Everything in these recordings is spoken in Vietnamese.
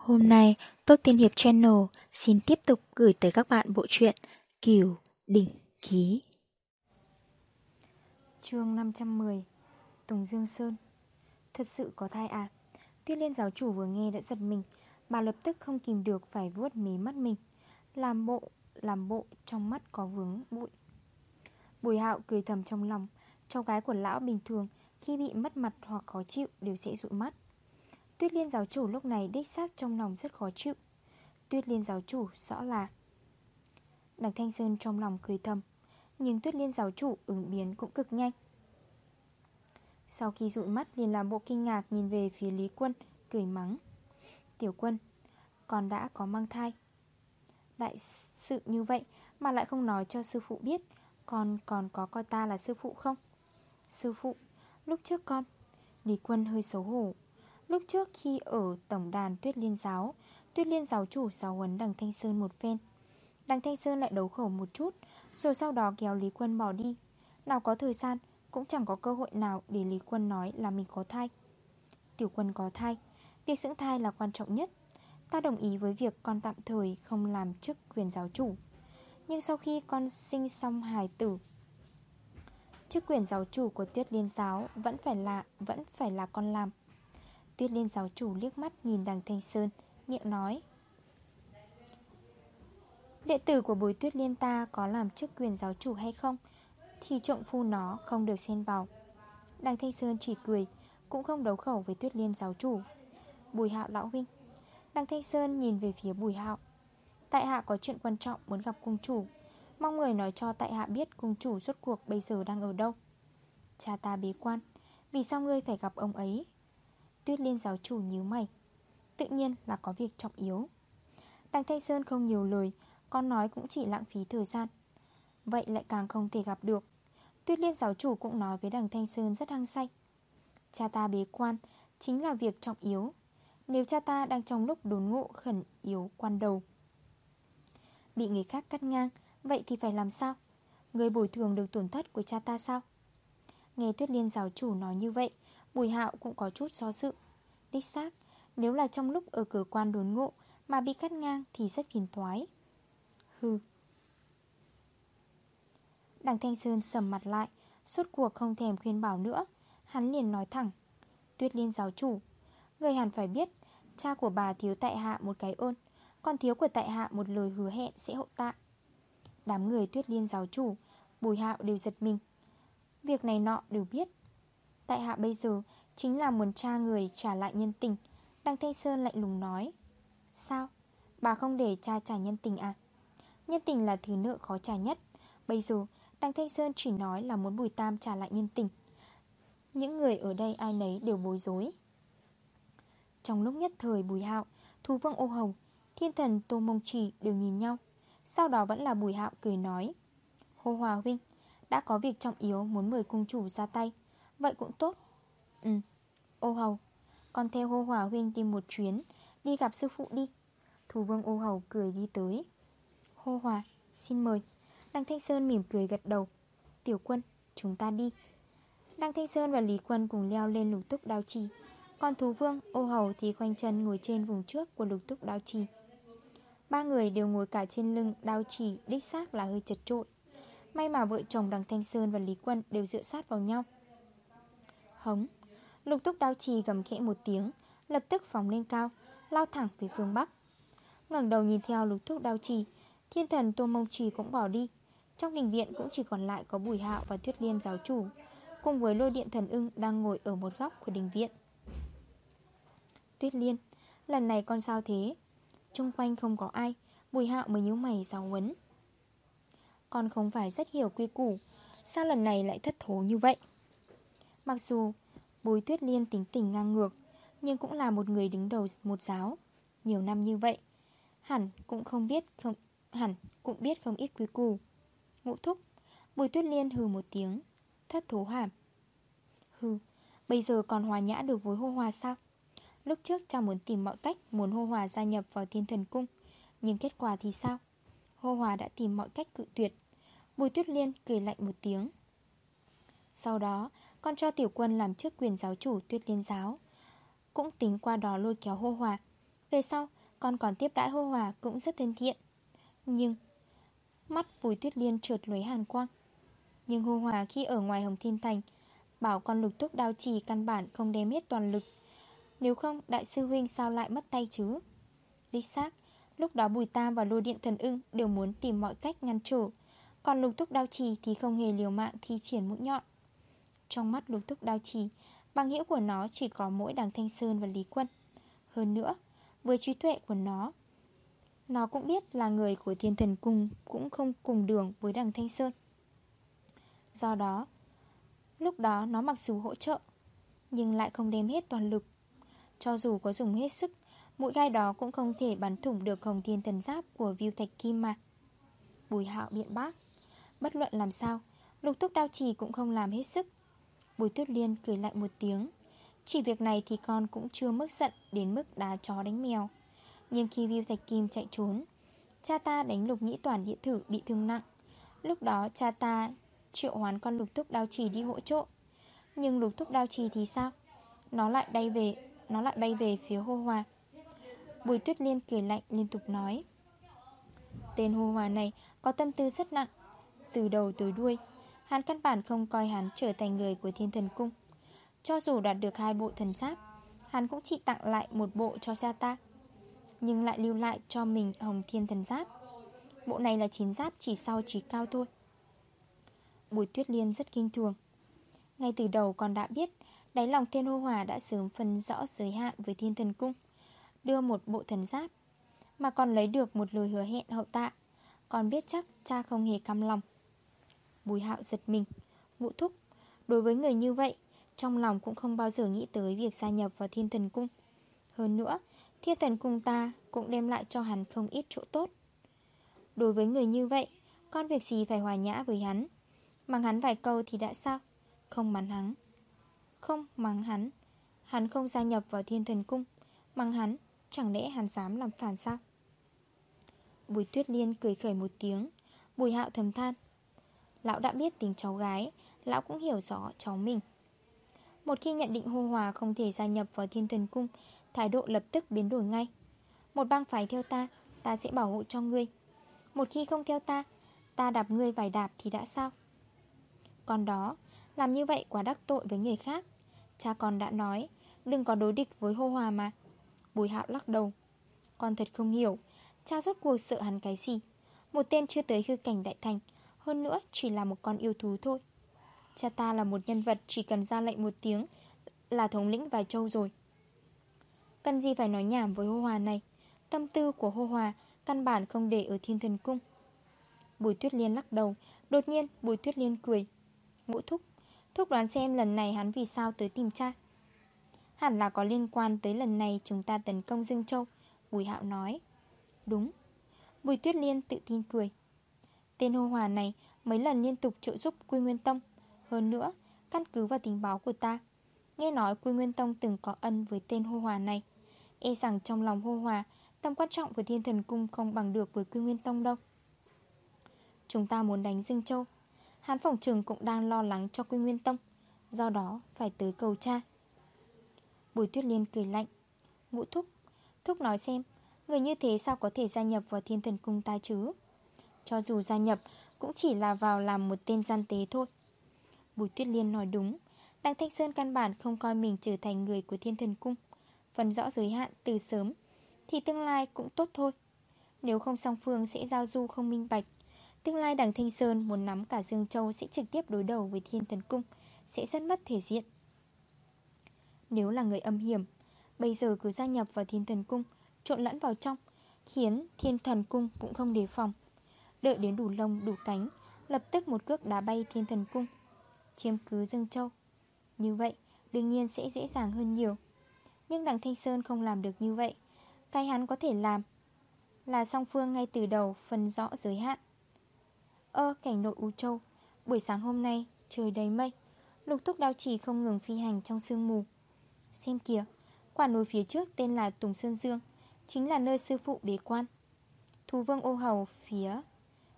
Hôm nay, Tốt Tiên Hiệp Channel xin tiếp tục gửi tới các bạn bộ truyện Kiều Đỉnh Ký. chương 510 Tùng Dương Sơn Thật sự có thai à? Tuyết liên giáo chủ vừa nghe đã giật mình, bà lập tức không kìm được phải vuốt mí mắt mình. Làm bộ, làm bộ, trong mắt có vướng bụi. Bùi hạo cười thầm trong lòng, cháu gái của lão bình thường khi bị mất mặt hoặc khó chịu đều sẽ dụi mắt. Tuyết liên giáo chủ lúc này đích xác trong lòng rất khó chịu. Tuyết liên giáo chủ rõ là Đằng Thanh Sơn trong lòng cười thầm, Nhưng tuyết liên giáo chủ ứng biến cũng cực nhanh. Sau khi dụi mắt liền làm bộ kinh ngạc nhìn về phía Lý Quân, Cười mắng. Tiểu quân, Con đã có mang thai. Đại sự như vậy Mà lại không nói cho sư phụ biết, Con còn có coi ta là sư phụ không? Sư phụ, Lúc trước con, Lý Quân hơi xấu hổ Lúc trước khi ở tổng đàn Tuyết Liên Giáo, Tuyết Liên Giáo chủ giáo huấn đằng Thanh Sơn một phen. Đằng Thanh Sơn lại đấu khẩu một chút, Rồi sau đó kéo Lý Quân bỏ đi. Nào có thời gian, Cũng chẳng có cơ hội nào để Lý Quân nói là mình có thai. Tiểu quân có thai, Việc dưỡng thai là quan trọng nhất. Ta đồng ý với việc con tạm thời không làm chức quyền giáo chủ. Nhưng sau khi con sinh xong hài tử, Chức quyền giáo chủ của tuyết liên giáo Vẫn phải là, vẫn phải là con làm. Tuyết liên giáo chủ liếc mắt nhìn đằng Thanh Sơn, Miệng nói. Đệ tử của Bùi tuyết liên ta có làm chức quyền giáo chủ hay không? Thì trộm phu nó không được xen vào. Đằng Thanh Sơn chỉ cười, Cũng không đấu khẩu với tuyết liên giáo chủ. Bùi hạo lão huynh. Đằng Thanh Sơn nhìn về phía bùi hạo. Tại hạ có chuyện quan trọng muốn gặp cung chủ. Mong người nói cho tại hạ biết cung chủ suốt cuộc bây giờ đang ở đâu. Cha ta bế quan, Vì sao ngươi phải gặp ông ấy? Tuyết liên giáo chủ nhíu mày. Tự nhiên là có việc trọng yếu. Đằng Thanh Sơn không nhiều lời, Con nói cũng chỉ lãng phí thời gian. Vậy lại càng không thể gặp được. Tuyết liên giáo chủ cũng nói với đằng Thanh Sơn rất hăng say. Cha ta bế quan, Chính là việc trọng yếu. Nếu cha ta đang trong lúc đốn ngộ khẩn yếu quan đầu, Bị người khác cắt ngang, Vậy thì phải làm sao? Người bồi thường được tổn thất của cha ta sao? Nghe Tuyết Liên giáo chủ nói như vậy, Bùi hạo cũng có chút do dự. Đích xác, Nếu là trong lúc ở cửa quan đốn ngộ Mà bị cắt ngang thì rất phiền toái. Hừ. Đằng Thanh Sơn sầm mặt lại, Suốt cuộc không thèm khuyên bảo nữa. Hắn liền nói thẳng, Tuyết liên giáo chủ, Người hẳn phải biết, Cha của bà thiếu tại hạ một cái ơn Còn thiếu của tại hạ một lời hứa hẹn sẽ hậu tạ. Đám người tuyết liên giáo chủ, Bùi hạo đều giật mình. Việc này nọ đều biết. Tại hạ bây giờ chính là muốn cha người trả lại nhân tình. Đăng Thanh Sơn lạnh lùng nói. Sao? Bà không để cha trả nhân tình à? Nhân tình là thứ nợ khó trả nhất. Bây giờ, Đăng Thanh Sơn chỉ nói là muốn Bùi Tam trả lại nhân tình. Những người ở đây ai nấy đều bối rối. Trong lúc nhất thời Bùi Hạo Thú Vương Ô Hồng, Thiên thần Tô Mông trì đều nhìn nhau. Sau đó vẫn là Bùi Hạo cười nói. Hô Hòa Huynh đã có việc trọng yếu muốn mời cung chủ ra tay. Vậy cũng tốt. Ừ. Ô hầu, Con theo hô hòa huynh đi một chuyến, Đi gặp sư phụ đi. Thủ vương ô hầu cười đi tới. Hô hòa xin mời. Đăng Thanh Sơn mỉm cười gật đầu. Tiểu quân, chúng ta đi. Đăng Thanh Sơn và Lý Quân cùng leo lên lục túc đao trì. Còn thú vương ô hầu thì khoanh chân ngồi trên vùng trước của lục túc đao trì. Ba người đều ngồi cả trên lưng đao trì, đích xác là hơi chật trội. May mà vợ chồng Đằng Thanh Sơn và Lý Quân đều dựa sát vào nhau. Hống. Lục túc đao trì gầm khẽ một tiếng, Lập tức phóng lên cao, Lao thẳng về phương Bắc. Ngẩng đầu nhìn theo lục túc đao trì, Thiên thần Tô Mông Trì cũng bỏ đi. Trong đình viện cũng chỉ còn lại có Bùi Hạo và Tuyết Liên giáo chủ, Cùng với lôi điện thần ưng đang ngồi ở một góc của đình viện. Tuyết Liên, Lần này con sao thế? Trung quanh không có ai, Bùi Hạo mới nhíu mày giáo huấn. Con không phải rất hiểu quy củ. Sao lần này lại thất thố như vậy? Mặc dù bùi tuyết liên tính tình ngang ngược, Nhưng cũng là một người đứng đầu một giáo. Nhiều năm như vậy, Hẳn cũng không biết không, Hẳn cũng biết không ít quy củ. Ngũ thúc, Bùi tuyết liên hừ một tiếng, Thất thố hàm Hừ, Bây giờ còn hòa nhã được với hô hòa sao? Lúc trước cha muốn tìm mọi cách Muốn hô hòa gia nhập vào thiên thần cung, Nhưng kết quả thì sao? Hô hòa đã tìm mọi cách cự tuyệt. Bùi tuyết liên cười lạnh một tiếng. Sau đó, con cho tiểu quân làm chức quyền giáo chủ tuyết liên giáo. Cũng tính qua đó lôi kéo hô hòa. Về sau, con còn tiếp đãi hô hòa cũng rất thân thiện. Nhưng, Mắt Bùi Tuyết Liên trượt lưới hàn quang. Nhưng hô hòa khi ở ngoài Hồng Thiên Thành, Bảo con lục túc đao trì căn bản không đem hết toàn lực. Nếu không, đại sư huynh sao lại mất tay chứ? Đích xác Lúc đó Bùi Tam và lôi Điện Thần ưng Đều muốn tìm mọi cách ngăn trở. Còn lục thúc đao trì thì không hề liều mạng thi triển mũi nhọn. Trong mắt lục thúc đao trì, Bằng hữu của nó chỉ có mỗi đằng Thanh Sơn và Lý Quân. Hơn nữa, Với trí tuệ của nó Nó cũng biết là người của thiên thần cung Cũng không cùng đường với đằng Thanh Sơn. Do đó, Lúc đó nó mặc dù hỗ trợ, Nhưng lại không đem hết toàn lực. Cho dù có dùng hết sức Mũi gai đó cũng không thể bắn thủng được hồng thiên thần giáp của View thạch kim mà. Bùi hạo biện bác. Bất luận làm sao, Lục túc đao trì cũng không làm hết sức. Bùi tuyết liên cười lại một tiếng. Chỉ việc này thì con cũng chưa mức giận Đến mức đá chó đánh mèo. Nhưng khi View thạch kim chạy trốn, Cha ta đánh lục nhĩ toàn địa thử bị thương nặng. Lúc đó cha ta triệu hoán con lục túc đao trì đi hỗ trợ. Nhưng lục túc đao trì thì sao? Nó lại bay về, Nó lại bay về phía hô Hoa. Bùi tuyết liên cười lạnh liên tục nói. Tên hô hòa này có tâm tư rất nặng. Từ đầu tới đuôi, Hắn căn bản không coi hắn trở thành người của thiên thần cung. Cho dù đạt được hai bộ thần giáp, Hắn cũng chỉ tặng lại một bộ cho cha ta, Nhưng lại lưu lại cho mình hồng thiên thần giáp. Bộ này là chín giáp chỉ sau chỉ cao thôi. Bùi tuyết liên rất kinh thường. Ngay từ đầu con đã biết Đáy lòng thiên hô hòa đã sớm phân rõ giới hạn với thiên thần cung. Đưa một bộ thần giáp, Mà còn lấy được một lời hứa hẹn hậu tạ. Còn biết chắc cha không hề căm lòng. Bùi hạo giật mình, Ngũ thúc, Đối với người như vậy, Trong lòng cũng không bao giờ nghĩ tới việc gia nhập vào thiên thần cung. Hơn nữa, Thiên thần cung ta cũng đem lại cho hắn không ít chỗ tốt. Đối với người như vậy, Con việc gì phải hòa nhã với hắn? Mắng hắn vài câu thì đã sao? Không mắng hắn. Không mắng hắn. Hắn không gia nhập vào thiên thần cung. Mắng hắn Chẳng lẽ hắn dám làm phản sao? Bùi tuyết liên cười khởi một tiếng. Bùi hạo thầm than. Lão đã biết tính cháu gái, Lão cũng hiểu rõ cháu mình. Một khi nhận định hô hòa không thể gia nhập vào thiên thần cung, Thái độ lập tức biến đổi ngay. Một bang phái theo ta Ta sẽ bảo hộ cho ngươi. Một khi không theo ta Ta đạp ngươi vài đạp thì đã sao? Còn đó, Làm như vậy quá đắc tội với người khác. Cha con đã nói, Đừng có đối địch với hô hòa mà. Bùi hạo lắc đầu. Con thật không hiểu. Cha rốt cuộc sợ hắn cái gì? Một tên chưa tới hư cảnh đại thành, hơn nữa chỉ là một con yêu thú thôi. Cha ta là một nhân vật, chỉ cần ra lệnh một tiếng Là thống lĩnh vài châu rồi. Cần gì phải nói nhảm với hô hòa này. Tâm tư của hô hòa Căn bản không để ở thiên thần cung. Bùi tuyết liên lắc đầu. Đột nhiên, bùi tuyết liên cười. Ngũ thúc Thúc đoán xem lần này hắn vì sao tới tìm cha? Hẳn là có liên quan tới lần này chúng ta tấn công Dương Châu Bùi hạo nói. Đúng. Bùi tuyết liên tự tin cười. Tên hô hòa này mấy lần liên tục trợ giúp Quy Nguyên Tông. Hơn nữa, căn cứ vào tình báo của ta Nghe nói Quy Nguyên Tông từng có ân với tên hô hòa này. E rằng trong lòng hô hòa Tầm quan trọng của thiên thần cung không bằng được với Quy Nguyên Tông đâu. Chúng ta muốn đánh Dương Châu. Hán phòng trường cũng đang lo lắng cho Quy Nguyên Tông. Do đó phải tới cầu cha Bùi tuyết liên cười lạnh. Ngũ thúc Thúc nói xem, Người như thế sao có thể gia nhập vào thiên thần cung ta chứ? Cho dù gia nhập, Cũng chỉ là vào làm một tên gian tế thôi. Bùi Tuyết Liên nói đúng Đặng Thanh Sơn căn bản không coi mình trở thành người của thiên thần cung. Phần rõ giới hạn từ sớm, Thì tương lai cũng tốt thôi. Nếu không song phương sẽ giao du không minh bạch, Tương lai đằng Thanh Sơn muốn nắm cả Dương Châu sẽ trực tiếp đối đầu với thiên thần cung, Sẽ rất mất thể diện. Nếu là người âm hiểm. Bây giờ cứ gia nhập vào thiên thần cung, Trộn lẫn vào trong, Khiến thiên thần cung cũng không đề phòng. Đợi đến đủ lông, đủ cánh, Lập tức một cước đá bay thiên thần cung, Chiếm cứ Dương Châu. Như vậy, đương nhiên sẽ dễ dàng hơn nhiều. Nhưng đằng Thanh Sơn không làm được như vậy. Cái hắn có thể làm Là song phương ngay từ đầu phân rõ giới hạn. Ơ, cảnh nội U Châu, Buổi sáng hôm nay trời đầy mây, Lục túc đao chỉ không ngừng phi hành trong sương mù. Xem kìa. Quả núi phía trước tên là Tùng Sơn Dương, Chính là nơi sư phụ bế quan. Thú vương ô hầu phía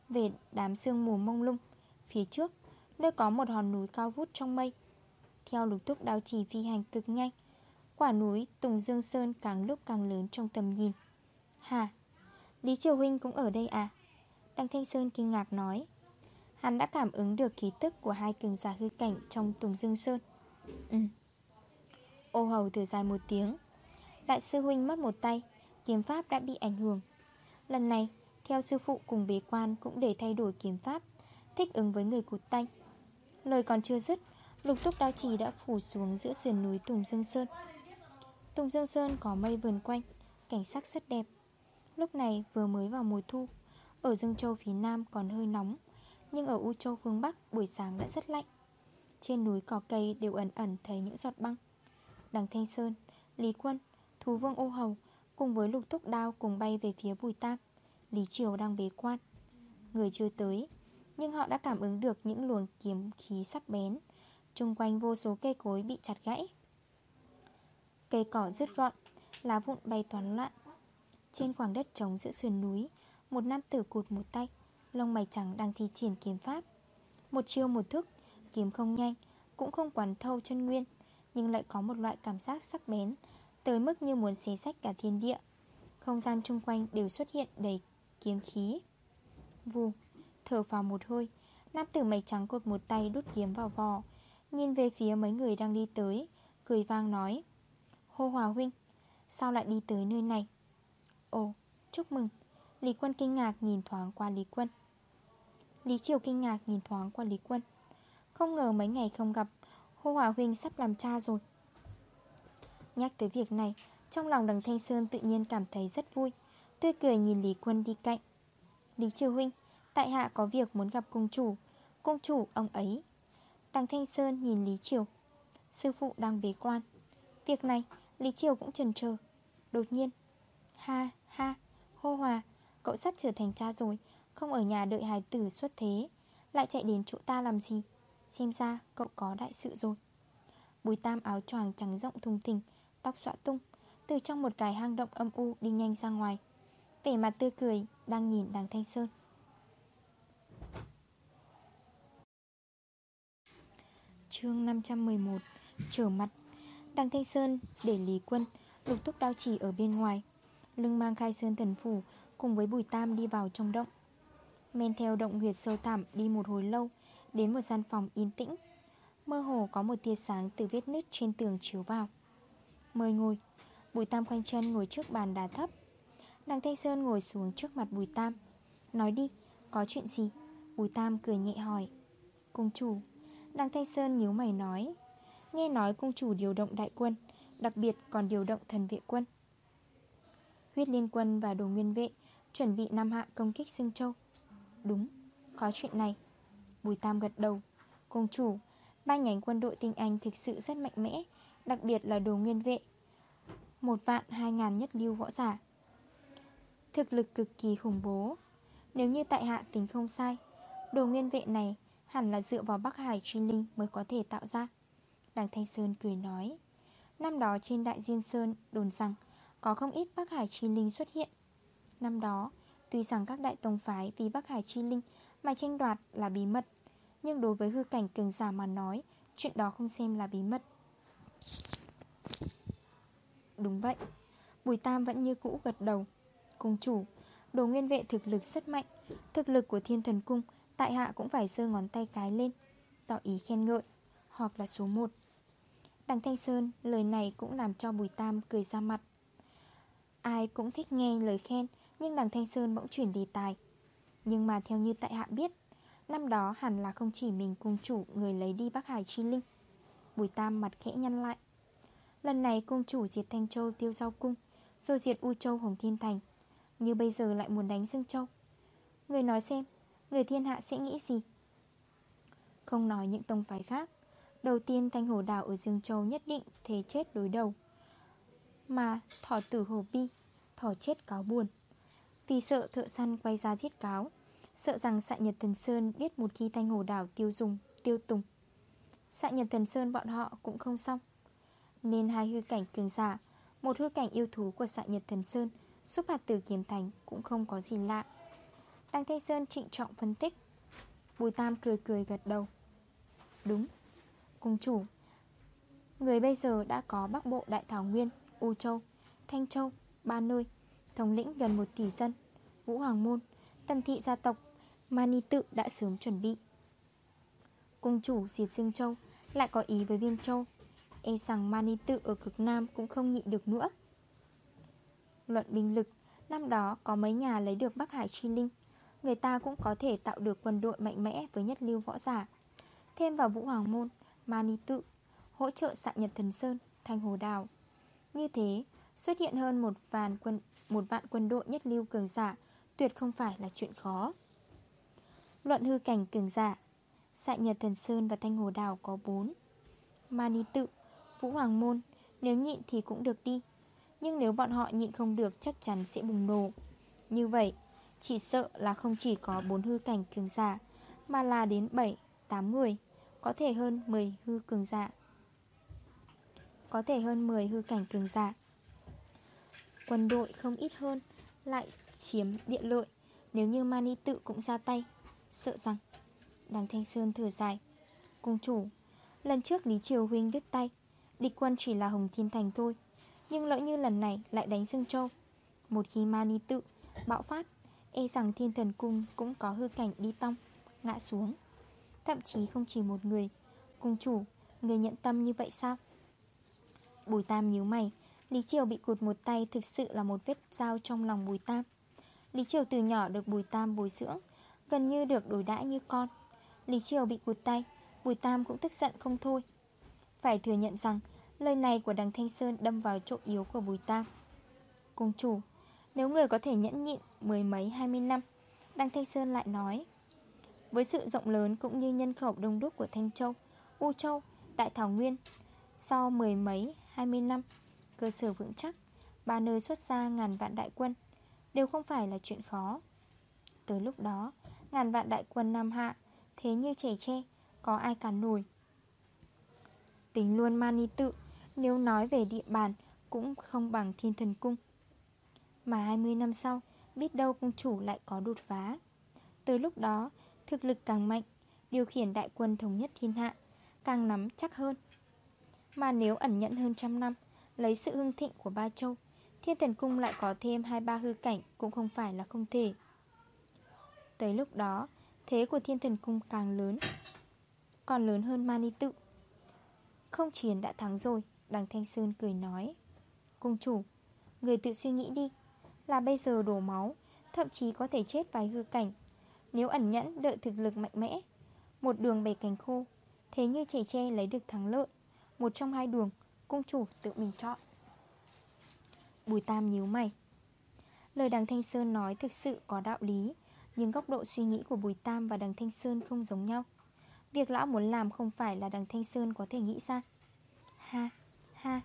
về đám sương mù mông lung. Phía trước, Nơi có một hòn núi cao vút trong mây. Theo lục túc đao chỉ phi hành cực nhanh, Quả núi Tùng Dương Sơn càng lúc càng lớn trong tầm nhìn. Hà, Lý Triều Huynh cũng ở đây à? Đăng Thanh Sơn kinh ngạc nói. Hắn đã cảm ứng được khí tức của hai cường giả hư cảnh trong Tùng Dương Sơn. Ừ Ô hầu thở dài một tiếng. Đại sư Huynh mất một tay, Kiếm pháp đã bị ảnh hưởng. Lần này, theo sư phụ cùng bế quan Cũng để thay đổi kiếm pháp, Thích ứng với người cụt tay. Lời còn chưa dứt, Lục túc đao trì đã phủ xuống giữa sườn núi Tùng Dương Sơn. Tùng Dương Sơn có mây vườn quanh, Cảnh sắc rất đẹp. Lúc này vừa mới vào mùa thu, Ở Dương Châu phía Nam còn hơi nóng, Nhưng ở U Châu phương Bắc buổi sáng đã rất lạnh. Trên núi cỏ cây đều ẩn ẩn thấy những giọt băng. Đằng Thanh Sơn, Lý Quân, Thú Vương Ô Hầu Cùng với lục thúc đao cùng bay về phía Bùi Tam. Lý Triều đang bế quan. Người chưa tới Nhưng họ đã cảm ứng được những luồng kiếm khí sắc bén. Trung quanh vô số cây cối bị chặt gãy. Cây cỏ rứt gọn Lá vụn bay toán loạn. Trên khoảng đất trống giữa sườn núi Một nam tử cụt một tay Lông mày trắng đang thi triển kiếm pháp. Một chiêu một thức Kiếm không nhanh Cũng không quán thâu chân nguyên. Nhưng lại có một loại cảm giác sắc bén, Tới mức như muốn xé sách cả thiên địa. Không gian chung quanh đều xuất hiện đầy kiếm khí. Vù, Thở vào một hơi, Nam tử mày trắng cột một tay đút kiếm vào vò. Nhìn về phía mấy người đang đi tới, Cười vang nói, Hô Hòa Huynh, Sao lại đi tới nơi này? Ồ, chúc mừng. Lý Quân kinh ngạc nhìn thoáng qua Lý Quân. Lý Triều kinh ngạc nhìn thoáng qua Lý Quân. Không ngờ mấy ngày không gặp Hô Hòa Huynh sắp làm cha rồi. Nhắc tới việc này, Trong lòng đằng Thanh Sơn tự nhiên cảm thấy rất vui. Tươi cười nhìn Lý Quân đi cạnh. Lý Triều Huynh, Tại hạ có việc muốn gặp cung chủ. Cung chủ, ông ấy. Đằng Thanh Sơn nhìn Lý Triều. Sư phụ đang bế quan. Việc này, Lý Triều cũng chần chờ. Đột nhiên, Ha ha Hô hòa, Cậu sắp trở thành cha rồi, Không ở nhà đợi hài tử xuất thế. Lại chạy đến chỗ ta làm gì? Xem ra cậu có đại sự rồi. Bùi tam áo choàng trắng rộng thùng thình, Tóc xõa tung, Từ trong một cái hang động âm u đi nhanh ra ngoài. Vẻ mặt tươi cười, Đang nhìn đằng Thanh Sơn. Chương 511 Trở mặt. Đằng Thanh Sơn để Lý Quân Lục túc đao chỉ ở bên ngoài. Lưng mang khai sơn thần phủ, Cùng với Bùi Tam đi vào trong động. Men theo động huyệt sâu thẳm đi một hồi lâu Đến một gian phòng yên tĩnh. Mơ hồ có một tia sáng từ vết nứt trên tường chiếu vào. Mời ngồi. Bùi Tam khoanh chân ngồi trước bàn đá thấp. Đằng Thanh Sơn ngồi xuống trước mặt Bùi Tam. Nói đi, có chuyện gì? Bùi Tam cười nhẹ hỏi. Cung chủ. Đằng Thanh Sơn nhíu mày nói. Nghe nói cung chủ điều động đại quân Đặc biệt còn điều động thần vệ quân. Huyết liên quân và đồ nguyên vệ Chuẩn bị năm hạ công kích Dương Châu. Đúng, có chuyện này. Bùi Tam gật đầu. Công chủ, ba nhánh quân đội tinh Anh thực sự rất mạnh mẽ Đặc biệt là đồ nguyên vệ. Một vạn hai ngàn nhất lưu võ giả. Thực lực cực kỳ khủng bố. Nếu như tại hạ tính không sai Đồ nguyên vệ này Hẳn là dựa vào Bắc Hải Trinh linh mới có thể tạo ra. Đằng Thanh Sơn cười nói Năm đó trên Đại Diên Sơn đồn rằng Có không ít Bắc Hải Trinh linh xuất hiện. Năm đó Tuy rằng các đại tông phái vì Bắc Hải chi linh mà tranh đoạt là bí mật. Nhưng đối với hư cảnh cường giả mà nói, Chuyện đó không xem là bí mật. Đúng vậy. Bùi Tam vẫn như cũ gật đầu. Cung chủ, Đồ nguyên vệ thực lực rất mạnh. Thực lực của thiên thần cung, Tại hạ cũng phải sơ ngón tay cái lên, Tỏ ý khen ngợi. Hoặc là số 1 Đằng Thanh Sơn, lời này cũng làm cho Bùi Tam cười ra mặt. Ai cũng thích nghe lời khen, Nhưng đằng Thanh Sơn bỗng chuyển đề tài. Nhưng mà theo như tại hạ biết, Năm đó hẳn là không chỉ mình cung chủ Người lấy đi Bắc Hải Chi Linh. Bùi Tam mặt khẽ nhăn lại. Lần này cung chủ diệt Thanh Châu tiêu giao cung, Rồi diệt U Châu Hồng Thiên Thành. Như bây giờ lại muốn đánh Dương Châu. Người nói xem, Người thiên hạ sẽ nghĩ gì? Không nói những tông phái khác, Đầu tiên Thanh Hồ Đảo ở Dương Châu nhất định Thế chết đối đầu. Mà thỏ tử hồ bi, Thỏ chết cáo buồn. Vì sợ thợ săn quay ra giết cáo Sợ rằng xạ nhật thần Sơn biết một khi Thanh Hồ Đảo tiêu dùng, tiêu tùng. Xạ nhật thần Sơn bọn họ cũng không xong. Nên hai hư cảnh cường giả Một hư cảnh yêu thú của xạ nhật thần Sơn Xúc hạt tử kiếm thành cũng không có gì lạ. Đăng Thanh Sơn trịnh trọng phân tích. Bùi Tam cười cười gật đầu. Đúng. Cung chủ Người bây giờ đã có Bắc Bộ Đại Thảo Nguyên, U Châu, Thanh Châu, ba nơi Thống lĩnh gần 1 tỷ dân. Vũ Hoàng Môn, Tần Thị gia tộc Mani Tự đã sớm chuẩn bị. Cung chủ diệt Dương Châu Lại có ý với Viêm Châu. E rằng Mani Tự ở cực Nam cũng không nhịn được nữa. Luận binh lực Năm đó có mấy nhà lấy được Bắc Hải Chi Linh. Người ta cũng có thể tạo được quân đội mạnh mẽ với nhất lưu võ giả. Thêm vào Vũ Hoàng Môn, Mani Tự Hỗ trợ xạ Nhật Thần Sơn, Thanh Hồ Đào. Như thế xuất hiện hơn một vạn quân, một vạn quân đội nhất lưu cường giả Tuyệt không phải là chuyện khó. Luận hư cảnh cường giả Xạ Nhật Thần Sơn và Thanh Hồ Đào có 4 Mani Tự, Vũ Hoàng Môn Nếu nhịn thì cũng được đi. Nhưng nếu bọn họ nhịn không được chắc chắn sẽ bùng nổ. Như vậy Chỉ sợ là không chỉ có 4 hư cảnh cường giả Mà là đến 7, 8 người Có thể hơn 10 hư cường giả. Có thể hơn 10 hư cảnh cường giả. Quân đội không ít hơn Lại chiếm địa lợi. Nếu như Mani tự cũng ra tay, Sợ rằng Đằng Thanh Sơn thở dài. Cung chủ, Lần trước Lý Triều Huynh đứt tay, Địch quân chỉ là Hồng Thiên Thành thôi, Nhưng lỡ như lần này lại đánh Dương Châu, Một khi Mani tự bạo phát E rằng thiên thần cung cũng có hư cảnh đi tông, Ngã xuống. Thậm chí không chỉ một người. Cung chủ, Người nhận tâm như vậy sao? Bùi Tam nhíu mày. Lý Triều bị cụt một tay thực sự là một vết dao trong lòng Bùi Tam. Lý Triều từ nhỏ được Bùi Tam bồi dưỡng Gần như được đối đãi như con. Lý Triều bị cụt tay Bùi Tam cũng tức giận không thôi. Phải thừa nhận rằng Lời này của đằng Thanh Sơn đâm vào chỗ yếu của Bùi Tam. Công chủ Nếu người có thể nhẫn nhịn mười mấy hai mươi năm Đằng Thanh Sơn lại nói Với sự rộng lớn cũng như nhân khẩu đông đúc của Thanh Châu U Châu, Đại Thảo Nguyên Sau mười mấy hai mươi năm Cơ sở vững chắc Ba nơi xuất ra ngàn vạn đại quân Đều không phải là chuyện khó. Tới lúc đó, Ngàn vạn đại quân Nam Hạ, Thế như trẻ tre, Có ai cản nổi? Tính luôn mani tự, Nếu nói về địa bàn Cũng không bằng thiên thần cung. Mà 20 năm sau, Biết đâu công chủ lại có đột phá. Tới lúc đó, Thực lực càng mạnh, Điều khiển đại quân thống nhất thiên hạ Càng nắm chắc hơn. Mà nếu ẩn nhẫn hơn trăm năm, Lấy sự hưng thịnh của ba châu Thiên thần cung lại có thêm hai ba hư cảnh Cũng không phải là không thể. Tới lúc đó, Thế của thiên thần cung càng lớn, Còn lớn hơn Mani tự. Không chiến đã thắng rồi, Đằng Thanh Sơn cười nói, Cung chủ, Người tự suy nghĩ đi, Là bây giờ đổ máu, Thậm chí có thể chết vài hư cảnh. Nếu ẩn nhẫn đợi thực lực mạnh mẽ, Một đường bề cánh khô, Thế như trẻ tre lấy được thắng lợi, Một trong hai đường, Cung chủ tự mình chọn. Bùi Tam nhíu mày. Lời đằng Thanh Sơn nói thực sự có đạo lý Nhưng góc độ suy nghĩ của Bùi Tam và đằng Thanh Sơn không giống nhau. Việc lão muốn làm không phải là đằng Thanh Sơn có thể nghĩ ra. Ha, ha,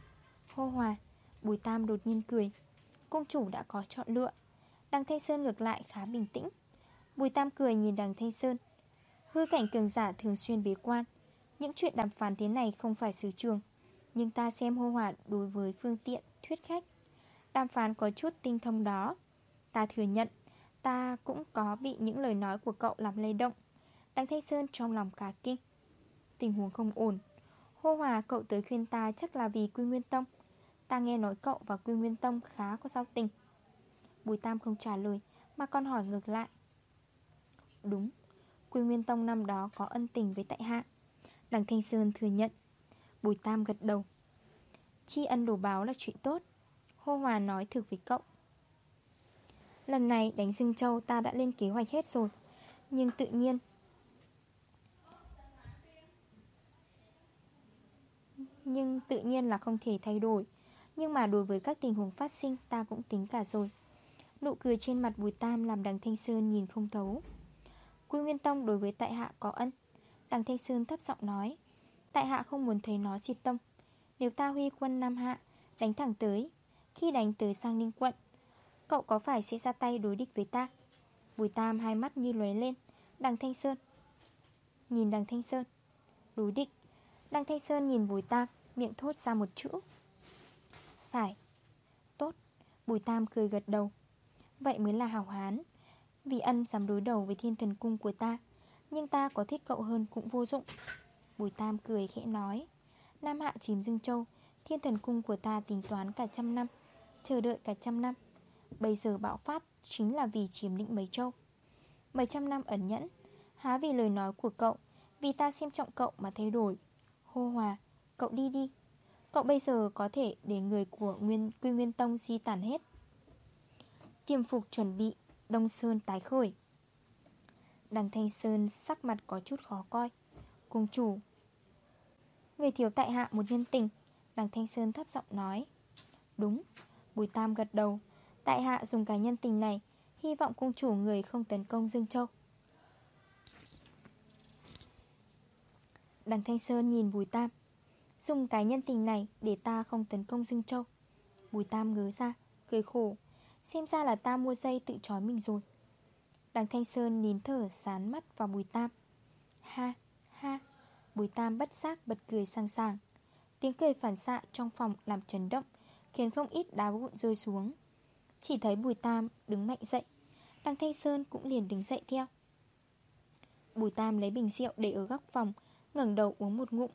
hô hòa Bùi Tam đột nhiên cười. Công chủ đã có chọn lựa. Đằng Thanh Sơn ngược lại khá bình tĩnh. Bùi Tam cười nhìn đằng Thanh Sơn. Hư cảnh cường giả thường xuyên bế quan. Những chuyện đàm phán thế này không phải xử trường Nhưng ta xem hô hòa đối với phương tiện thuyết khách. Đàm phán có chút tinh thông đó. Ta thừa nhận, Ta cũng có bị những lời nói của cậu làm lay động Đăng Thanh Sơn trong lòng cả kinh. Tình huống không ổn. Hô hòa, cậu tới khuyên ta chắc là vì Quy Nguyên Tông. Ta nghe nói cậu và Quy Nguyên Tông khá có giao tình. Bùi Tam không trả lời, Mà còn hỏi ngược lại. Đúng, Quy Nguyên Tông năm đó có ân tình với tại hạ. Đằng Thanh Sơn thừa nhận. Bùi Tam gật đầu. Chi ân đổ báo là chuyện tốt. Hô Hòa nói thực với cậu. Lần này đánh Dương Châu ta đã lên kế hoạch hết rồi, Nhưng tự nhiên Nhưng tự nhiên là không thể thay đổi. Nhưng mà đối với các tình huống phát sinh, ta cũng tính cả rồi. Nụ cười trên mặt Bùi Tam làm đằng Thanh Sơn nhìn không thấu. Quy Nguyên Tông đối với tại hạ có ân. Đằng Thanh Sơn thấp giọng nói, Tại hạ không muốn thấy nó diệt tông. Nếu ta huy quân Nam Hạ, Đánh thẳng tới khi đánh tới sang Ninh Quận. Cậu có phải sẽ ra tay đối địch với ta? Bùi Tam hai mắt như lóe lên. Đằng Thanh Sơn. Nhìn đằng Thanh Sơn. Đối địch. Đằng Thanh Sơn nhìn Bùi Tam, Miệng thốt ra một chữ. Phải. Tốt. Bùi Tam cười gật đầu. Vậy mới là hào hán. Vì ân dám đối đầu với thiên thần cung của ta, Nhưng ta có thích cậu hơn cũng vô dụng. Bùi Tam cười khẽ nói. Nam hạ chìm Dương Châu, Thiên thần cung của ta tính toán cả trăm năm. Chờ đợi cả trăm năm. Bây giờ bạo phát chính là vì chiếm lĩnh mấy châu. Mấy trăm năm ẩn nhẫn Há vì lời nói của cậu Vì ta xem trọng cậu mà thay đổi. Hô hòa, cậu đi đi. Cậu bây giờ có thể để người của Nguyên Quy Nguyên Tông di tản hết. Kiềm phục chuẩn bị Đông Sơn tái khởi. Đằng Thanh Sơn sắc mặt có chút khó coi. Cung chủ Người thiếu tại hạ một nhân tình. Đằng Thanh Sơn thấp giọng nói Đúng. Bùi Tam gật đầu. Tại hạ dùng cái nhân tình này Hy vọng cung chủ người không tấn công Dương Châu. Đằng Thanh Sơn nhìn Bùi Tam. Dùng cái nhân tình này để ta không tấn công Dương Châu. Bùi Tam ngớ ra Cười khổ. Xem ra là ta mua dây tự trói mình rồi. Đằng Thanh Sơn nín thở sán mắt vào Bùi Tam. Ha, ha. Bùi Tam bất giác bật cười sang sàng. Tiếng cười phản xạ trong phòng làm chấn động. Khiến không ít đá vụn rơi xuống. Chỉ thấy Bùi Tam đứng mạnh dậy, Đằng Thanh Sơn cũng liền đứng dậy theo. Bùi Tam lấy bình rượu để ở góc phòng, ngẩng đầu uống một ngụm.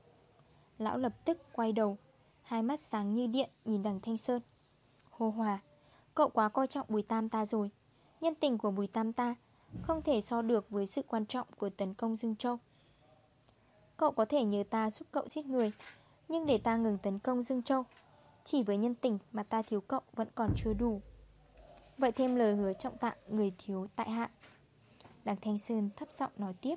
Lão lập tức quay đầu, Hai mắt sáng như điện nhìn đằng Thanh Sơn. Hô hòa, Cậu quá coi trọng Bùi Tam ta rồi. Nhân tình của Bùi Tam ta Không thể so được với sự quan trọng của tấn công Dương Châu. Cậu có thể nhờ ta giúp cậu giết người, Nhưng để ta ngừng tấn công Dương Châu chỉ với nhân tình mà ta thiếu cậu vẫn còn chưa đủ. Vậy thêm lời hứa trọng tặng người thiếu tại hạ. Đằng Thanh Sơn thấp giọng nói tiếp.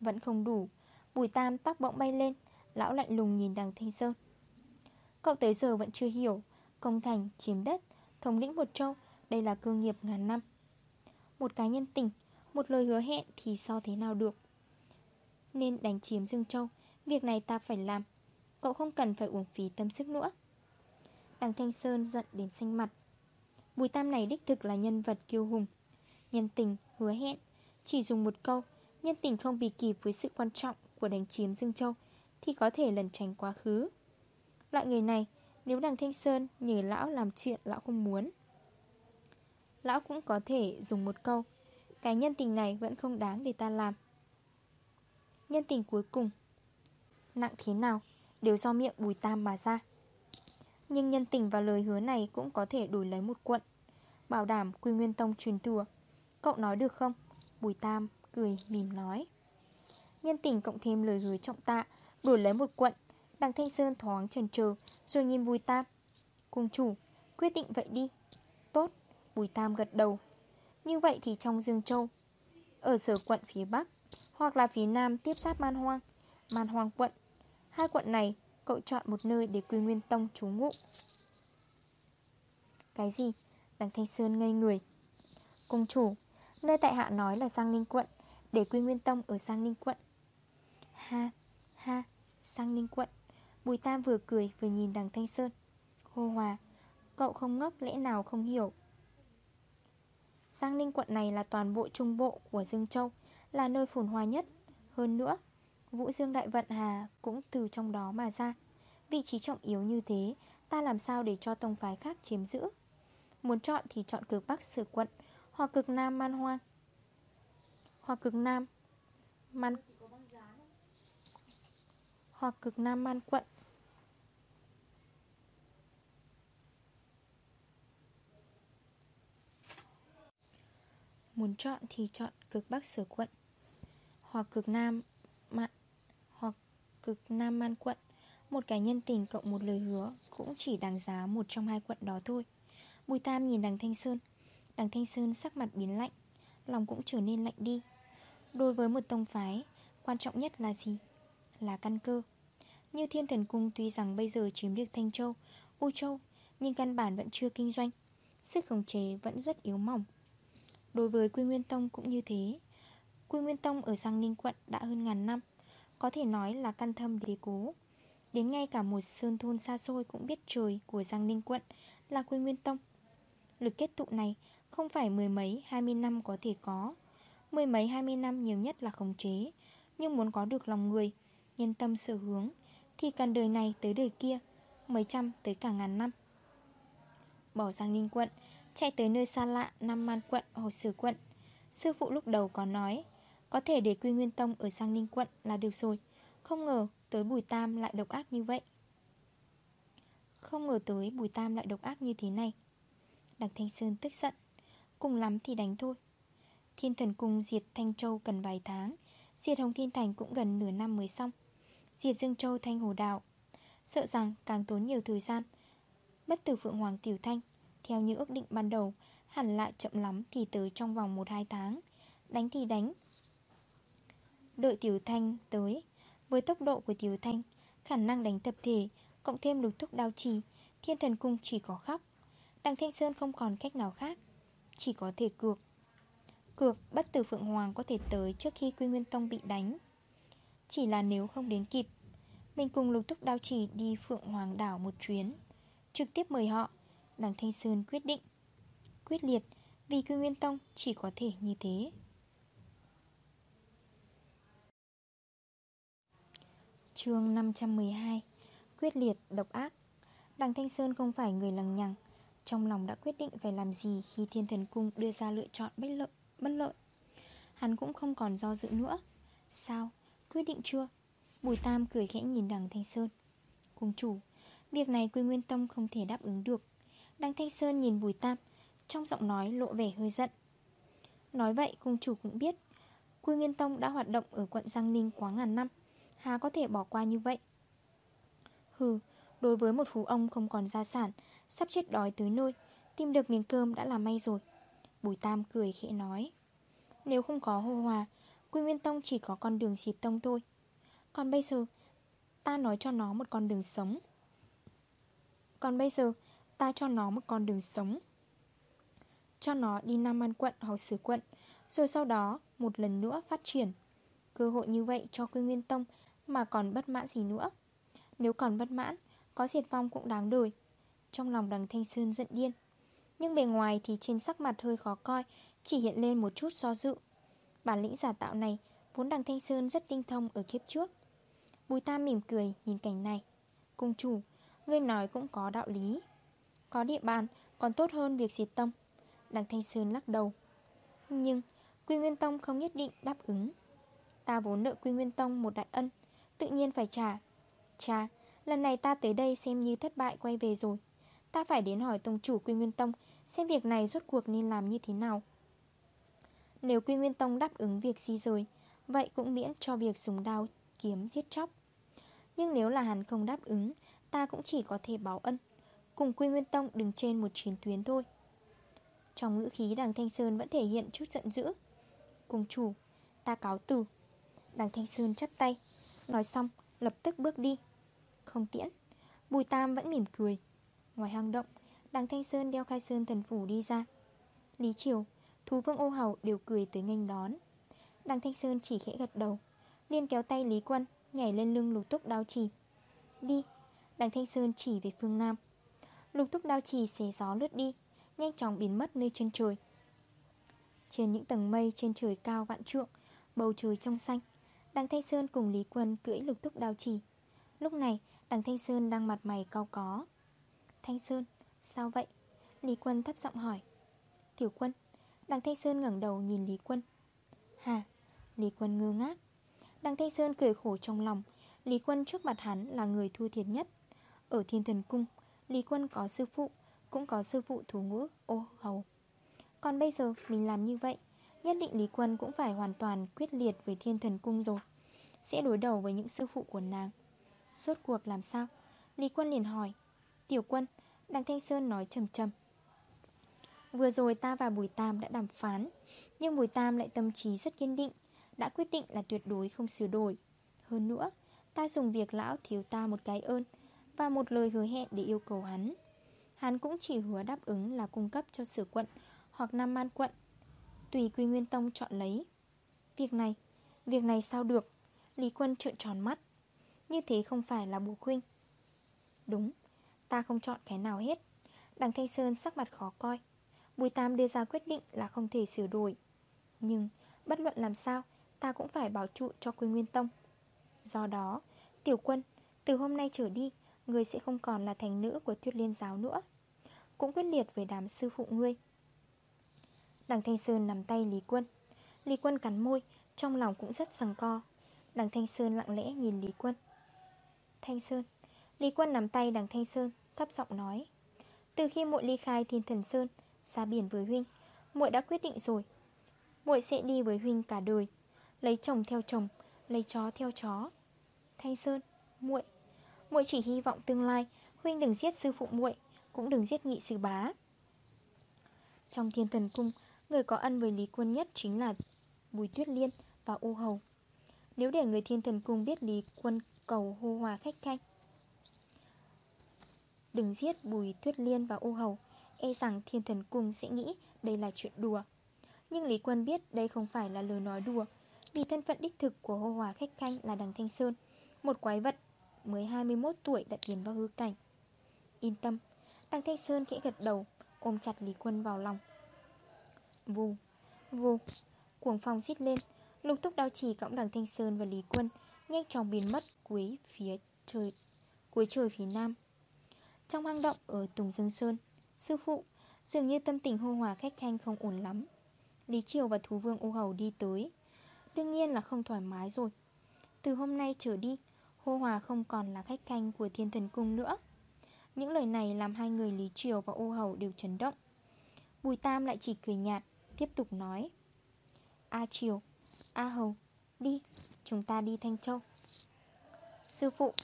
Vẫn không đủ Bùi Tam tóc bỗng bay lên Lão lạnh lùng nhìn đằng Thanh Sơn. Cậu tới giờ vẫn chưa hiểu Công thành, chiếm đất, thống lĩnh một châu Đây là cơ nghiệp ngàn năm. Một cái nhân tình Một lời hứa hẹn thì so thế nào được? Nên đánh chiếm Dương Châu Việc này ta phải làm. Cậu không cần phải uống phí tâm sức nữa. Đằng Thanh Sơn giận đến xanh mặt. Bùi Tam này đích thực là nhân vật kiêu hùng. Nhân tình, hứa hẹn Chỉ dùng một câu Nhân tình không bị kịp với sự quan trọng của đánh chiếm Dương Châu Thì có thể lần tránh quá khứ. Loại người này Nếu đằng Thanh Sơn nhờ lão làm chuyện lão không muốn. Lão cũng có thể dùng một câu Cái nhân tình này vẫn không đáng để ta làm. Nhân tình cuối cùng Nặng thế nào? Đều do miệng bùi tam mà ra. Nhưng nhân tình và lời hứa này Cũng có thể đổi lấy một quận. Bảo đảm Quy Nguyên Tông truyền thừa. Cậu nói được không? Bùi tam cười mỉm nói. Nhân tình cộng thêm lời hứa trọng tạ, Đổi lấy một quận. Đằng Thanh Sơn thoáng trần trờ Rồi nhìn Bùi Tam. Cung chủ, quyết định vậy đi. Tốt, Bùi Tam gật đầu. Như vậy thì trong Dương Châu, Ở sở quận phía Bắc, Hoặc là phía Nam tiếp giáp Man Hoang Man Hoang quận Hai quận này cậu chọn một nơi để Quy Nguyên Tông trú ngụ. Cái gì? Đằng Thanh Sơn ngây người. Công chủ Nơi tại hạ nói là Giang Ninh quận Để Quy Nguyên Tông ở Giang Ninh quận. Ha, ha, Giang Ninh quận. Bùi Tam vừa cười vừa nhìn đằng Thanh Sơn. Hô hòa Cậu không ngốc lẽ nào không hiểu? Giang Ninh quận này là toàn bộ trung bộ của Dương Châu Là nơi phồn hoa nhất. Hơn nữa Vũ Dương Đại Vận Hà cũng từ trong đó mà ra. Vị trí trọng yếu như thế, Ta làm sao để cho tông phái khác chiếm giữ? Muốn chọn thì chọn cực Bắc Sử quận, Hoặc cực Nam Man Hoang Hoặc cực Nam Man Hoặc cực Nam Man quận. Muốn chọn thì chọn cực Bắc Sở quận, Hoặc cực Nam cực Nam Man quận. Một cái nhân tình cộng một lời hứa Cũng chỉ đáng giá một trong hai quận đó thôi. Bùi Tam nhìn đằng Thanh Sơn. Đằng Thanh Sơn sắc mặt biến lạnh, Lòng cũng trở nên lạnh đi. Đối với một tông phái, Quan trọng nhất là gì? Là căn cơ. Như Thiên Thần Cung tuy rằng bây giờ chiếm được Thanh Châu, U Châu, Nhưng căn bản vẫn chưa kinh doanh. Sức khống chế vẫn rất yếu mỏng. Đối với Quy Nguyên Tông cũng như thế. Quy Nguyên Tông ở Giang Ninh quận đã hơn ngàn năm. Có thể nói là căn thâm đế cố. Đến ngay cả một sơn thôn xa xôi cũng biết trời của Giang Ninh quận là Quy Nguyên Tông. Lực kết tụ này không phải mười mấy, hai mươi năm có thể có. Mười mấy, hai mươi năm nhiều nhất là khống chế Nhưng muốn có được lòng người, nhân tâm sở hướng Thì cần đời này tới đời kia, mấy trăm tới cả ngàn năm. Bỏ Giang Ninh quận Chạy tới nơi xa lạ Nam Man quận, Hồ Sử quận. Sư phụ lúc đầu có nói có thể để Quy Nguyên Tông ở sang Ninh quận là được rồi. Không ngờ tới Bùi Tam lại độc ác như vậy. Không ngờ tới Bùi Tam lại độc ác như thế này. Đằng Thanh Sơn tức giận. Cùng lắm thì đánh thôi. Thiên thần cung diệt Thanh Châu cần vài tháng. Diệt Hồng Thiên Thành cũng gần nửa năm mới xong. Diệt Dương Châu Thanh Hồ Đào Sợ rằng càng tốn nhiều thời gian. Bất tử Phượng Hoàng Tiểu Thanh, Theo như ước định ban đầu, Hẳn lại chậm lắm thì tới trong vòng 1-2 tháng. Đánh thì đánh Đợi Tiểu Thanh tới. Với tốc độ của Tiểu Thanh, Khả năng đánh tập thể, Cộng thêm lục thúc đao trì Thiên thần cung chỉ có khóc. Đằng Thanh Sơn không còn cách nào khác, Chỉ có thể cược. Cược bất tử Phượng Hoàng có thể tới trước khi Quy Nguyên Tông bị đánh. Chỉ là nếu không đến kịp, Mình cùng lục thúc đao chỉ đi Phượng Hoàng đảo một chuyến, Trực tiếp mời họ. Đằng Thanh Sơn quyết định, Quyết liệt, Vì Quy Nguyên Tông chỉ có thể như thế. Chương 512 Quyết liệt, độc ác. Đằng Thanh Sơn không phải người lằng nhằng Trong lòng đã quyết định phải làm gì Khi thiên thần cung đưa ra lựa chọn bất lợi, bất lợi. Hắn cũng không còn do dự nữa. Sao? Quyết định chưa? Bùi Tam cười khẽ nhìn đằng Thanh Sơn. Cung chủ Việc này Quy Nguyên Tông không thể đáp ứng được. Đằng Thanh Sơn nhìn Bùi Tam Trong giọng nói lộ vẻ hơi giận. Nói vậy cung chủ cũng biết Quy Nguyên Tông đã hoạt động ở quận Giang Ninh quá ngàn năm há có thể bỏ qua như vậy. Hừ, Đối với một phú ông không còn gia sản, Sắp chết đói tới nơi, Tìm được miếng cơm đã là may rồi. Bùi Tam cười khẽ nói, Nếu không có hô hòa, Quy Nguyên Tông chỉ có con đường xịt tông thôi. Còn bây giờ, Ta nói cho nó một con đường sống. Còn bây giờ, Ta cho nó một con đường sống. Cho nó đi Nam An quận hoặc Sứ quận, Rồi sau đó Một lần nữa phát triển. Cơ hội như vậy cho Quy Nguyên Tông mà còn bất mãn gì nữa. Nếu còn bất mãn, Có diệt vong cũng đáng đời. Trong lòng đằng Thanh Sơn giận điên. Nhưng bề ngoài thì trên sắc mặt hơi khó coi, Chỉ hiện lên một chút do dự. Bản lĩnh giả tạo này Vốn đằng Thanh Sơn rất tinh thông ở kiếp trước. Bùi Tam mỉm cười nhìn cảnh này. Cung chủ, Ngươi nói cũng có đạo lý. Có địa bàn, còn tốt hơn việc diệt tông. Đằng Thanh Sơn lắc đầu. Nhưng Quy Nguyên Tông không nhất định đáp ứng. Ta vốn nợ Quy Nguyên Tông một đại ân Tự nhiên phải trả. Cha, lần này ta tới đây xem như thất bại quay về rồi. Ta phải đến hỏi Tông chủ Quy Nguyên Tông Xem việc này rốt cuộc nên làm như thế nào. Nếu Quy Nguyên Tông đáp ứng việc di rời Vậy cũng miễn cho việc dùng đao kiếm giết chóc. Nhưng nếu là hắn không đáp ứng Ta cũng chỉ có thể báo ân. Cùng Quy Nguyên Tông đứng trên một chiến tuyến thôi. Trong ngữ khí đằng Thanh Sơn vẫn thể hiện chút giận dữ. Cùng chủ Ta cáo từ. Đằng Thanh Sơn chắp tay. Nói xong, lập tức bước đi. Không tiễn, Bùi Tam vẫn mỉm cười. Ngoài hang động, Đằng Thanh Sơn đeo khai sơn thần phủ đi ra. Lý Triều, Thú vương ô hầu đều cười tới nghênh đón. Đằng Thanh Sơn chỉ khẽ gật đầu Liên kéo tay Lý Quân, Nhảy lên lưng lục túc đao trì. Đi, Đằng Thanh Sơn chỉ về phương Nam. Lục túc đao trì xé gió lướt đi, Nhanh chóng biến mất nơi chân trời. Trên những tầng mây trên trời cao vạn trượng, Bầu trời trong xanh Đằng Thanh Sơn cùng Lý Quân cưỡi lục túc đao trì Lúc này đằng Thanh Sơn đang mặt mày cao có. Thanh Sơn, sao vậy? Lý Quân thấp giọng hỏi. Tiểu Quân Đằng Thanh Sơn ngẩng đầu nhìn Lý Quân. Hà, Lý Quân ngơ ngác. Đằng Thanh Sơn cười khổ trong lòng. Lý Quân trước mặt hắn là người thua thiệt nhất. Ở thiên thần cung Lý Quân có sư phụ Cũng có sư phụ thủ ngữ ô hầu. Còn bây giờ mình làm như vậy Nhất định Lý Quân cũng phải hoàn toàn quyết liệt với thiên thần cung rồi. Sẽ đối đầu với những sư phụ của nàng. Suốt cuộc làm sao? Lý Quân liền hỏi. Tiểu quân Đằng Thanh Sơn nói trầm trầm. Vừa rồi ta và Bùi Tam đã đàm phán, Nhưng Bùi Tam lại tâm trí rất kiên định, Đã quyết định là tuyệt đối không sửa đổi. Hơn nữa, Ta dùng việc lão thiếu ta một cái ơn Và một lời hứa hẹn để yêu cầu hắn. Hắn cũng chỉ hứa đáp ứng là cung cấp cho sử quận Hoặc Nam Man quận. Tùy Quy Nguyên Tông chọn lấy. Việc này, việc này sao được? Lý Quân trợn tròn mắt. Như thế không phải là bù khuynh Đúng, ta không chọn cái nào hết. Đằng Thanh Sơn sắc mặt khó coi. Bùi Tam đưa ra quyết định là không thể sửa đổi. Nhưng, bất luận làm sao Ta cũng phải bảo trụ cho Quy Nguyên Tông. Do đó, Tiểu Quân Từ hôm nay trở đi Người sẽ không còn là thành nữ của tuyết liên giáo nữa. Cũng quyết liệt với đám sư phụ ngươi. Đằng Thanh Sơn nắm tay Lý Quân. Lý Quân cắn môi, Trong lòng cũng rất sằng co. Đằng Thanh Sơn lặng lẽ nhìn Lý Quân. Thanh Sơn, Lý Quân nắm tay đằng Thanh Sơn, Thấp giọng nói. Từ khi muội ly khai thiên thần Sơn Xa biển với Huynh, muội đã quyết định rồi. Muội sẽ đi với Huynh cả đời. Lấy chồng theo chồng, Lấy chó theo chó. Thanh Sơn, muội muội chỉ hy vọng tương lai, Huynh đừng giết sư phụ muội, Cũng đừng giết nhị sư bá. Trong thiên thần cung Người có ân với Lý Quân nhất chính là Bùi Tuyết Liên và U Hầu. Nếu để người thiên thần cung biết Lý Quân cầu hô hòa khách khanh, Đừng giết Bùi Tuyết Liên và U Hầu. E rằng thiên thần cung sẽ nghĩ đây là chuyện đùa. Nhưng Lý Quân biết đây không phải là lời nói đùa, Vì thân phận đích thực của hô hòa khách khanh là đằng Thanh Sơn, Một quái vật mới 21 tuổi đã tiến vào hư cảnh. Yên tâm, Đằng Thanh Sơn khẽ gật đầu, Ôm chặt Lý Quân vào lòng. Vù, vù. Cuồng phong xít lên Lục túc đao chỉ cõng đằng Thanh Sơn và Lý Quân Nhanh chóng biến mất cuối phía trời Cuối trời phía nam. Trong hang động ở Tùng Dương Sơn Sư phụ Dường như tâm tình hô hòa khách khanh không ổn lắm. Lý Triều và Thú Vương U Hầu đi tới. Đương nhiên là không thoải mái rồi. Từ hôm nay trở đi Hô Hòa không còn là khách canh của thiên thần cung nữa. Những lời này làm hai người Lý Triều và U Hầu đều chấn động. Bùi Tam lại chỉ cười nhạt. Tiếp tục nói. A Triều, A Hầu, đi, chúng ta đi Thanh Châu. Sư phụ,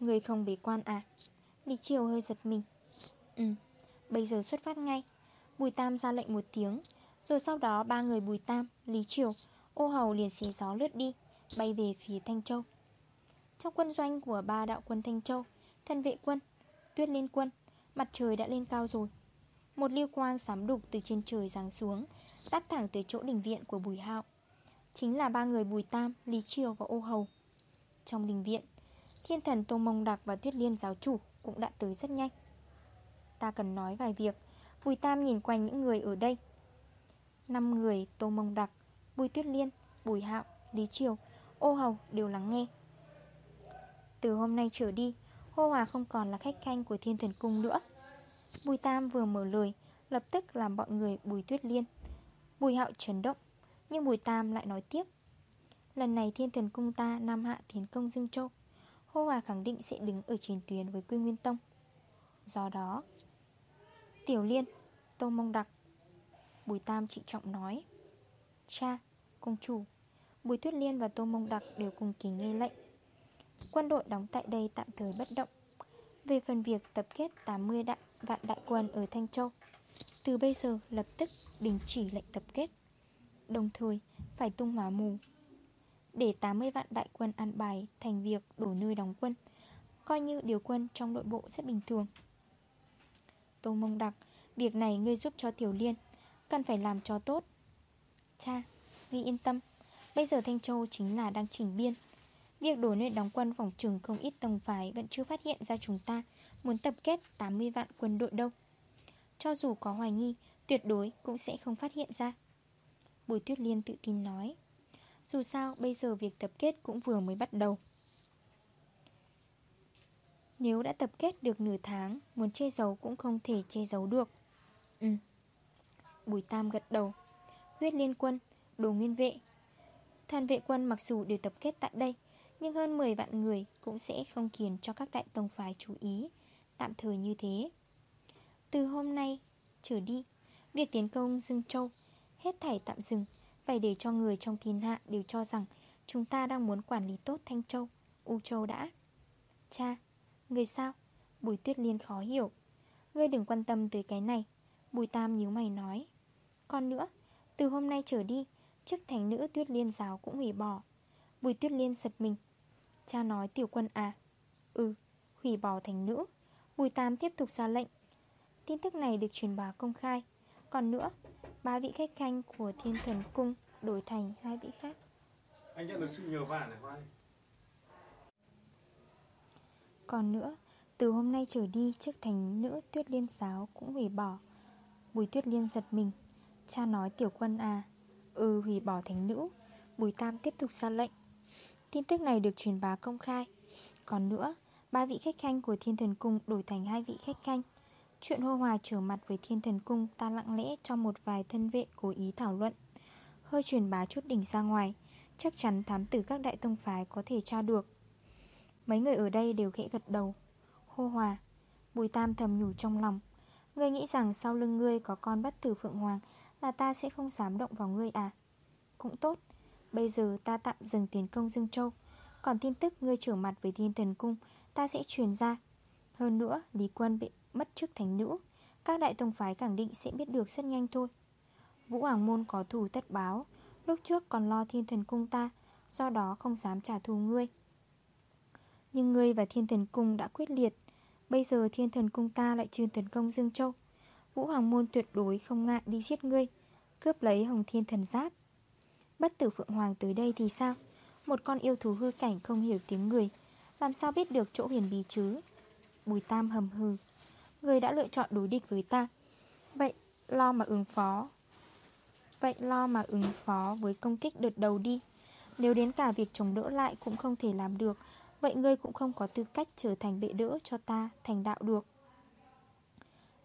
người không bế quan à? Lý Triều hơi giật mình. Ừ, bây giờ xuất phát ngay. Bùi Tam ra lệnh một tiếng Rồi sau đó ba người Bùi Tam, Lý Triều, ô Hầu liền xí gió lướt đi Bay về phía Thanh Châu. Trong quân doanh của ba đạo quân Thanh Châu Thân vệ quân, tuyết liên quân Mặt trời đã lên cao rồi. Một lưu quang sám đục từ trên trời giáng xuống Đáp thẳng tới chỗ đình viện của Bùi Hạo. Chính là ba người Bùi Tam, Lý Triều và Ô Hầu. Trong đình viện Thiên thần Tô Mông Đặc và Tuyết Liên giáo chủ Cũng đã tới rất nhanh. Ta cần nói vài việc Bùi Tam nhìn quanh những người ở đây. Năm người Tô Mông Đặc Bùi Tuyết Liên, Bùi Hạo, Lý Triều Ô Hầu đều lắng nghe. Từ hôm nay trở đi Hô Hòa không còn là khách khanh của Thiên Thần Cung nữa. Bùi Tam vừa mở lời Lập tức làm bọn người Bùi Tuyết Liên. Bùi Hạo chấn động Nhưng Bùi Tam lại nói tiếp. Lần này Thiên Thần Cung ta Nam Hạ tiến công Dương Châu Hô Hòa khẳng định sẽ đứng ở chiến tuyến với Quy Nguyên Tông. Do đó Tiểu Liên, Tô Mông Đặc Bùi Tam trịnh trọng nói Cha, công chủ Bùi Tuyết Liên và Tô Mông Đặc đều cùng kính nghe lệnh. Quân đội đóng tại đây tạm thời bất động. Về phần việc tập kết 80 đại, vạn đại quân ở Thanh Châu. Từ bây giờ lập tức đình chỉ lệnh tập kết Đồng thời phải tung hỏa mù. Để 80 vạn đại quân ăn bài thành việc đổi nơi đóng quân Coi như điều quân trong nội bộ rất bình thường. Tô Mông Đặc Việc này ngươi giúp cho Tiểu Liên Cần phải làm cho tốt. Cha, ngươi yên tâm Bây giờ Thanh Châu chính là đang chỉnh biên Việc đổ nơi đóng quân phòng trừng không ít tông phái Vẫn chưa phát hiện ra chúng ta Muốn tập kết 80 vạn quân đội đâu. Cho dù có hoài nghi Tuyệt đối cũng sẽ không phát hiện ra. Bùi Tuyết Liên tự tin nói Dù sao bây giờ việc tập kết cũng vừa mới bắt đầu. Nếu đã tập kết được nửa tháng Muốn che giấu cũng không thể che giấu được. Ừ. Bùi Tam gật đầu Huyết liên quân, đồ nguyên vệ. Than vệ quân mặc dù đều tập kết tại đây nhưng hơn 10 vạn người cũng sẽ không khiến cho các đại tông phái chú ý. Tạm thời như thế. Từ hôm nay trở đi Việc tiến công Dương Châu Hết thảy tạm dừng Phải để cho người trong thiên hạ đều cho rằng Chúng ta đang muốn quản lý tốt Thanh Châu U Châu đã. Cha, người sao? Bùi Tuyết Liên khó hiểu. Ngươi đừng quan tâm tới cái này. Bùi Tam nhíu mày nói. Còn nữa, từ hôm nay trở đi Chức thành nữ Tuyết Liên giáo cũng hủy bỏ. Bùi Tuyết Liên giật mình Cha nói tiểu quân à. Ừ, hủy bỏ thành nữ. Bùi Tam tiếp tục ra lệnh. Tin tức này được truyền bá công khai. Còn nữa, ba vị khách khanh của thiên thần cung Đổi thành hai vị khác. Anh nhận được sự nhờ vả này anh Còn nữa, từ hôm nay trở đi Chức thành nữ Tuyết Liên giáo cũng hủy bỏ. Bùi Tuyết Liên giật mình. Cha nói tiểu quân à. Ừ hủy bỏ thành nữ. Bùi Tam tiếp tục ra lệnh Tin tức này được truyền bá công khai. Còn nữa, Ba vị khách khanh của Thiên Thần Cung đổi thành hai vị khách khanh. Chuyện hô hòa trở mặt với Thiên Thần Cung Ta lặng lẽ cho một vài thân vệ cố ý thảo luận. Hơi truyền bá chút đỉnh ra ngoài, Chắc chắn thám tử các đại tông phái có thể tra được. Mấy người ở đây đều khẽ gật đầu. Hô hòa, Bùi tam thầm nhủ trong lòng. Ngươi nghĩ rằng sau lưng ngươi có con bất tử Phượng Hoàng Là ta sẽ không dám động vào ngươi à? Cũng tốt Bây giờ ta tạm dừng tiến công Dương Châu. Còn tin tức ngươi trở mặt với thiên thần cung, Ta sẽ truyền ra. Hơn nữa, Lý Quân bị mất chức thánh nữ. Các đại tông phái khẳng định sẽ biết được rất nhanh thôi. Vũ Hoàng Môn có thù tất báo. Lúc trước còn lo thiên thần cung ta, Do đó không dám trả thù ngươi. Nhưng ngươi và thiên thần cung đã quyết liệt. Bây giờ thiên thần cung ta lại chuyên tấn công Dương Châu. Vũ Hoàng Môn tuyệt đối không ngại đi giết ngươi. Cướp lấy hồng thiên thần giáp. Bất tử Phượng Hoàng tới đây thì sao? Một con yêu thú hư cảnh không hiểu tiếng người. Làm sao biết được chỗ huyền bí chứ? Bùi Tam hầm hừ. Người đã lựa chọn đối địch với ta. Vậy lo mà ứng phó. Vậy lo mà ứng phó với công kích đợt đầu đi. Nếu đến cả việc chống đỡ lại cũng không thể làm được. Vậy ngươi cũng không có tư cách trở thành bệ đỡ cho ta, thành đạo được.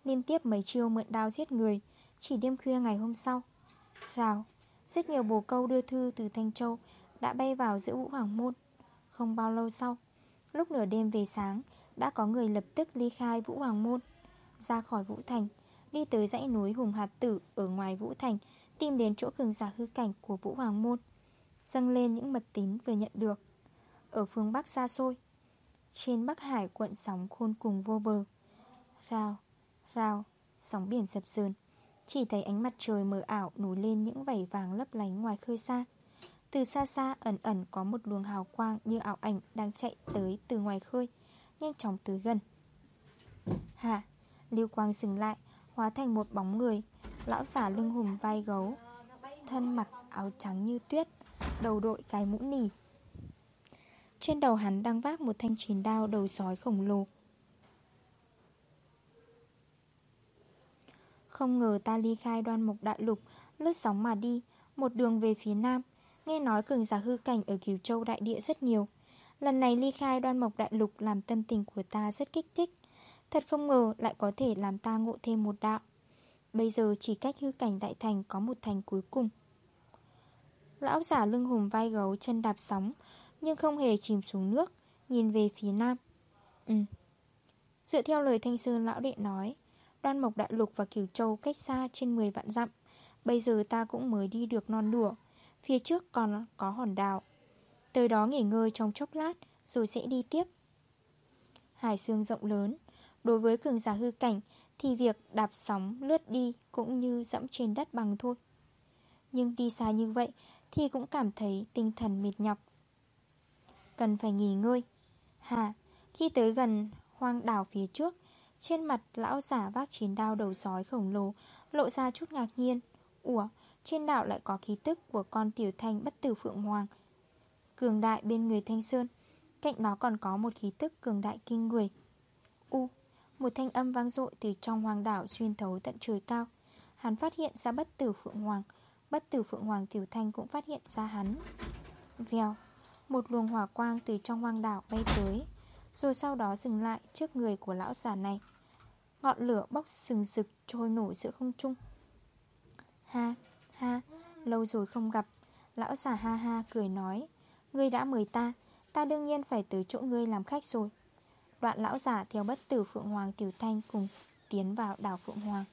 Liên tiếp mấy chiêu mượn đao giết người. Chỉ đêm khuya ngày hôm sau. Rào. Rất nhiều bồ câu đưa thư từ Thanh Châu Đã bay vào giữa Vũ Hoàng Môn. Không bao lâu sau Lúc nửa đêm về sáng Đã có người lập tức ly khai Vũ Hoàng Môn Ra khỏi Vũ Thành Đi tới dãy núi Hùng Hạt Tử Ở ngoài Vũ Thành Tìm đến chỗ cường giả hư cảnh của Vũ Hoàng Môn Dâng lên những mật tín vừa nhận được. Ở phương Bắc xa xôi Trên Bắc Hải cuộn sóng khôn cùng vô bờ Rào, rào, sóng biển dập dờn. Chỉ thấy ánh mặt trời mờ ảo nổi lên những vảy vàng lấp lánh ngoài khơi xa. Từ xa xa ẩn ẩn có một luồng hào quang như ảo ảnh đang chạy tới từ ngoài khơi Nhanh chóng tới gần. Hả, lưu quang dừng lại Hóa thành một bóng người. Lão giả lưng hùm vai gấu Thân mặc áo trắng như tuyết Đầu đội cái mũ nỉ Trên đầu hắn đang vác một thanh chiến đao đầu sói khổng lồ. Không ngờ ta ly khai đoan mục đại lục, Lướt sóng mà đi, Một đường về phía nam. Nghe nói cường giả hư cảnh ở Kiều Châu đại địa rất nhiều. Lần này ly khai đoan mộc đại lục Làm tâm tình của ta rất kích thích. Thật không ngờ lại có thể làm ta ngộ thêm một đạo. Bây giờ chỉ cách hư cảnh đại thành có một thành cuối cùng. Lão giả lưng hùm vai gấu, chân đạp sóng, Nhưng không hề chìm xuống nước, Nhìn về phía nam. Ừ. Dựa theo lời Thanh Sơn lão đệ nói Đoan Mộc Đại Lục và Kiều Châu cách xa trên 10 vạn dặm. Bây giờ ta cũng mới đi được non nửa Phía trước còn có hòn đảo. Tới đó nghỉ ngơi trong chốc lát, Rồi sẽ đi tiếp. Hải dương rộng lớn. Đối với cường giả hư cảnh, Thì việc đạp sóng, lướt đi Cũng như dẫm trên đất bằng thôi. Nhưng đi xa như vậy Thì cũng cảm thấy tinh thần mệt nhọc. Cần phải nghỉ ngơi. Hà, Khi tới gần hoang đảo phía trước trên mặt lão giả vác chiến đao đầu sói khổng lồ, Lộ ra chút ngạc nhiên. Ủa, trên đảo lại có khí tức của con tiểu thanh bất tử phượng hoàng. Cường đại bên người thanh sơn, Cạnh đó còn có một khí tức cường đại kinh người. U, Một thanh âm vang dội từ trong hoàng đảo xuyên thấu tận trời cao. Hắn phát hiện ra bất tử phượng hoàng, Bất tử phượng hoàng tiểu thanh cũng phát hiện ra hắn. Vèo, Một luồng hỏa quang từ trong hoang đảo bay tới. Rồi sau đó dừng lại trước người của lão già này. Ngọn lửa bốc sừng sực trôi nổi giữa không trung. Ha, ha, lâu rồi không gặp. Lão già ha ha cười nói Ngươi đã mời ta Ta đương nhiên phải tới chỗ ngươi làm khách rồi. Đoạn lão giả theo bất tử Phượng Hoàng Tiểu Thanh cùng tiến vào đảo Phượng Hoàng.